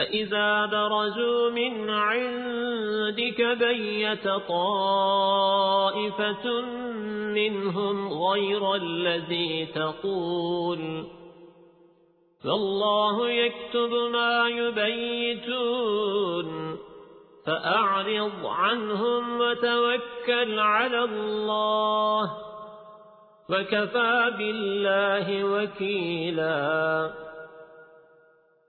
فإذا برزوا من عندك بيت طائفة منهم غير الذي تقول فالله يكتب ما يبيتون فأعرض عنهم وتوكل على الله وكفى بالله وكيلا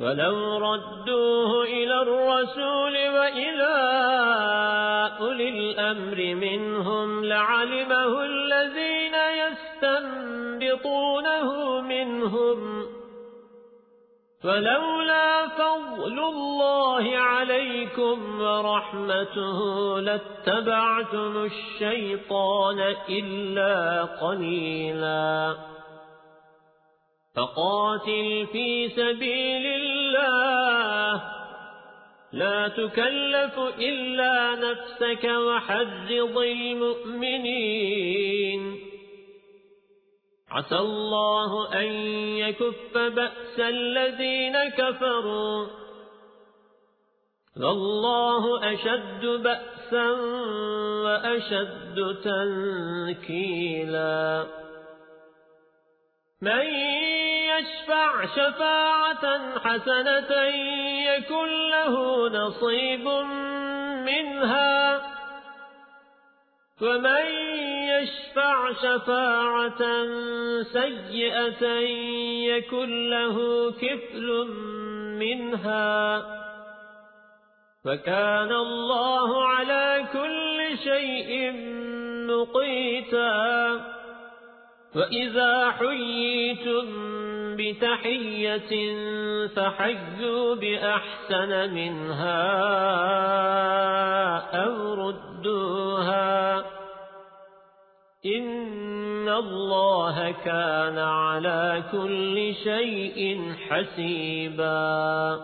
ولو ردوه إلى الرسول وإلى أولي الأمر منهم لعلمه الذين يستنبطونه منهم فلولا فضل الله عليكم ورحمته لاتبعتم الشيطان إلا قليلا فقاتل في سبيل الله. لا تكلف إلا نفسك وحرض المؤمنين. عسى الله أن يكف بأس الذين كفروا. والله أشد بأسا وأشد تنكيلا. من يشفع شفاعة حسنة يكن له نصيب منها. ومن يشفع شفاعة سيئة يكن له كفل منها. فكان الله على كل شيء مقيتا. وإذا حييتم بتحية فحيوا بأحسن منها أو ردوها إن الله كان على كل شيء حسيباً